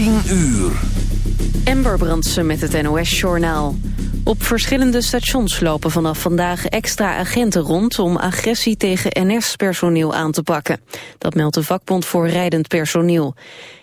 10 uur. Ember Brandsen met het NOS-journaal. Op verschillende stations lopen vanaf vandaag extra agenten rond... om agressie tegen NS-personeel aan te pakken. Dat meldt de vakbond voor rijdend personeel.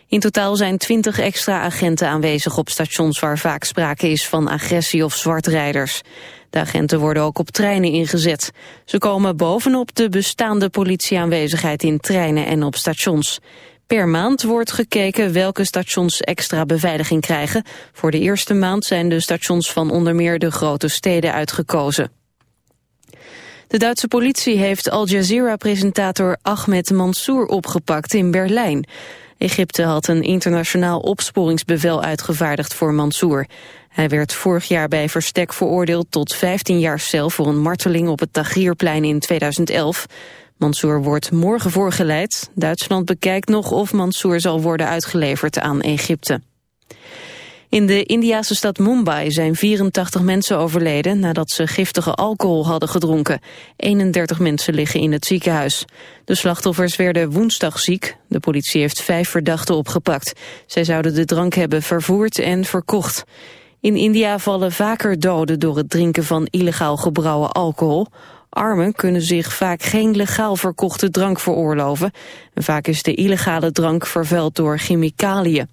In totaal zijn 20 extra agenten aanwezig op stations... waar vaak sprake is van agressie of zwartrijders. De agenten worden ook op treinen ingezet. Ze komen bovenop de bestaande politieaanwezigheid in treinen en op stations. Per maand wordt gekeken welke stations extra beveiliging krijgen. Voor de eerste maand zijn de stations van onder meer de grote steden uitgekozen. De Duitse politie heeft Al Jazeera-presentator Ahmed Mansour opgepakt in Berlijn. Egypte had een internationaal opsporingsbevel uitgevaardigd voor Mansour. Hij werd vorig jaar bij verstek veroordeeld tot 15 jaar cel voor een marteling op het Tahrirplein in 2011. Mansour wordt morgen voorgeleid. Duitsland bekijkt nog of Mansour zal worden uitgeleverd aan Egypte. In de Indiase stad Mumbai zijn 84 mensen overleden nadat ze giftige alcohol hadden gedronken. 31 mensen liggen in het ziekenhuis. De slachtoffers werden woensdag ziek. De politie heeft vijf verdachten opgepakt. Zij zouden de drank hebben vervoerd en verkocht. In India vallen vaker doden door het drinken van illegaal gebrouwen alcohol. Armen kunnen zich vaak geen legaal verkochte drank veroorloven. En vaak is de illegale drank vervuild door chemicaliën.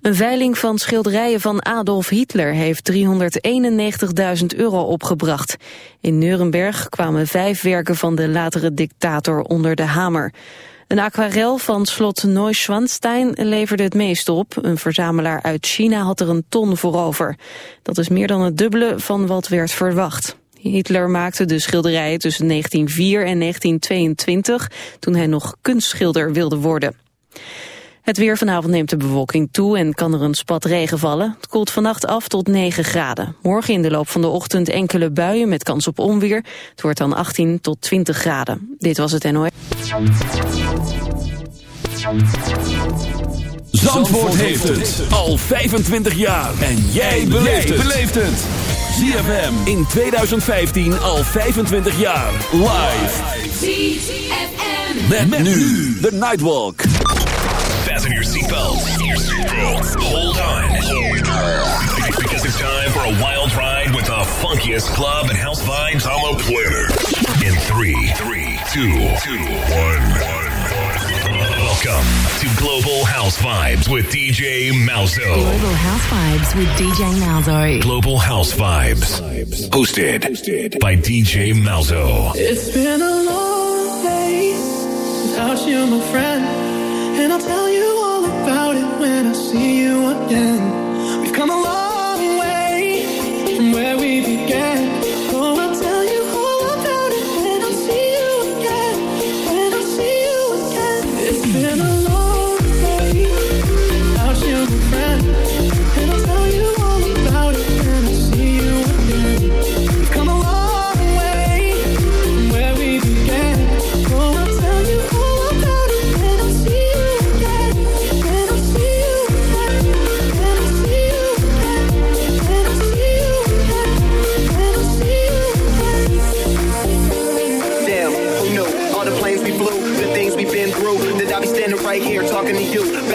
Een veiling van schilderijen van Adolf Hitler heeft 391.000 euro opgebracht. In Nuremberg kwamen vijf werken van de latere dictator onder de hamer. Een aquarel van slot Neuschwanstein leverde het meest op. Een verzamelaar uit China had er een ton voor over. Dat is meer dan het dubbele van wat werd verwacht. Hitler maakte de schilderijen tussen 1904 en 1922, toen hij nog kunstschilder wilde worden. Het weer vanavond neemt de bewolking toe en kan er een spat regen vallen. Het koelt vannacht af tot 9 graden. Morgen in de loop van de ochtend enkele buien met kans op onweer. Het wordt dan 18 tot 20 graden. Dit was het NOS. Zandvoort heeft het al 25 jaar. En jij beleeft het. ZFM in 2015 al 25 jaar. Live. ZFM. Met, met nu de Nightwalk. Fasten your seatbelts. Hold on. Because it's time for a wild ride with the funkiest club and house vibes on the planet. In three, three, two, two, one, one. Welcome to Global House Vibes with DJ Malzo. Global House Vibes with DJ Malzo. Global House Vibes. Hosted by DJ Malzo. It's been a long day without you, my friend. And I'll tell you all about it when I see you again. We've come a long way from where we began.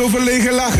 Ik zag er zo verlegen lachen.